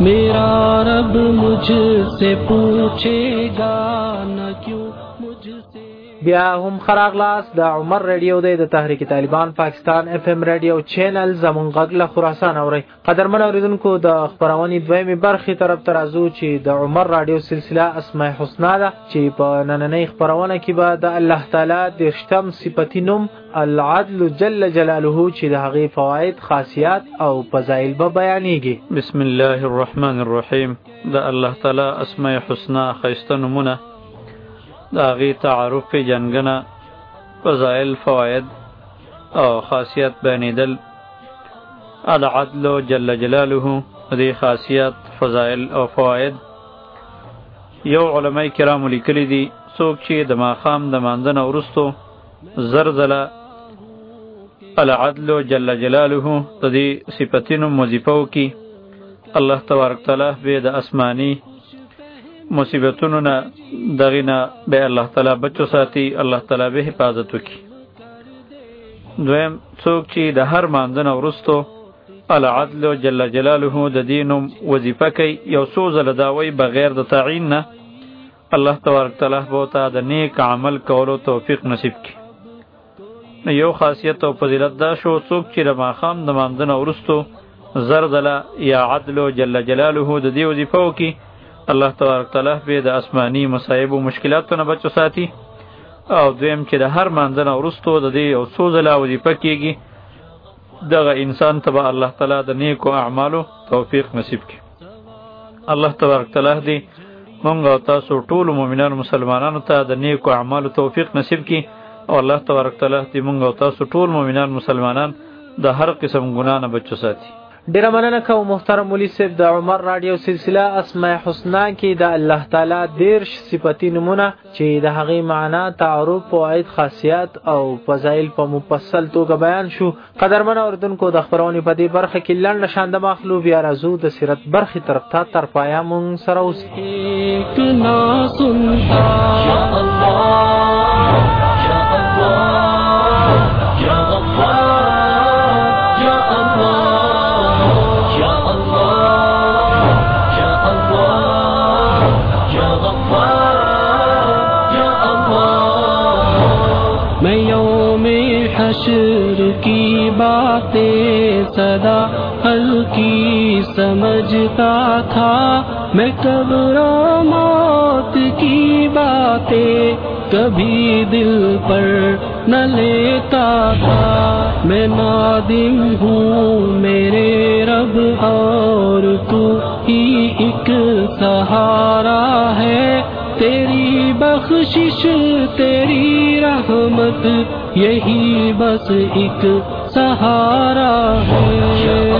میرا رب مجھ سے پوچھے گا نہ کیوں بیا هم خراغلاس د عمر ریډیو د تحریک Taliban, Pakistan F M radio channel زمون غږ خراسان اوري. قدرمن اوریدونکو د خبرونې دویمه برخه طرف ترازو چې د عمر رادیو سلسله اسماء الحسنا ده، چې په نننۍ خبرونه کې به د الله تعالی د رښتم صفاتینم العدل جل جلاله، چې د هغه فواید، خاصیات او فضایل به بیانېږي. بسم الله الرحمن الرحیم. د الله تعالی اسماء الحسنا خیسته نمونه داغی تعارف جنگنا، فضائل، فوائد او خاصیت بین دل العدل جل جلاله دی خاصیت، فضائل او فوائد. یو علماء کرام لکلی دی، سوک چی دما خام دماندن ورستو زرزلا العدل جل جلاله دی صفتین مزیفو کی. اللہ تبارک تعالی بید اسمانی مصیبتونو نه دغه نه به الله تعالی بچو ساتي، الله تعالی به حفاظت وکي دویم څوک چې د هر ماندن ورستو العدل جل جلاله د دینم وظیفه کوي، یو سوز له بغیر د تعین نه الله تبارک تعالی به تا د نیک عمل کولو توفیق نصیب کړي. یو خاصیت او فضیلت دا شو، څوک چې د ماخام د ماندن ورستو زرزله یا عدل جل جلاله د دی وظیفه وکي الله تبارک تعالی به د اسماني مصائب او مشکلات نه بچو ساتي. او دویم چې د هر منځنه ورستو د دې او سوز لا ودی پکېږي دغه انسان تبع الله تعالی د نیکو اعمالو توفیق نصیب کړي. الله تبارک تعالی دې مونږ او تاسو ټول مؤمنان مسلمانانو ته د نیکو اعمالو توفیق نصیب کړي. او الله تبارک تعالی دې مونږ او تاسو ټول مؤمنان، مسلمانان د هر قسم ګناه نه بچو ساتي. ډیر مننه کوم محترم مولوی صاحب د عمر رادیو سلسله اسماء الحسنا کې د الله تعالی دیرش صفاتی نمونه چې د هغه معنا، تعارف او عید خاصیت او فضایل په مفصل توګه بیان شو. قدرمن اوردونکو د خبرونې په دې برخه کې لړ نشاند مخلوق بیا رازو د سیرت برخه طرف ته تر پایا مون سره اوس ایک نا سنتا یا حشر کی باتیں صدا حل کی سمجھتا تھا میں قبر و موت کی باتیں کبھی دل پر نہ لیتا تھا میں نادم ہوں میرے رب اور تو ہی ایک سہارا ہے تیری بخشش تیری رحمت یہی بس ایک سہارا ہے۔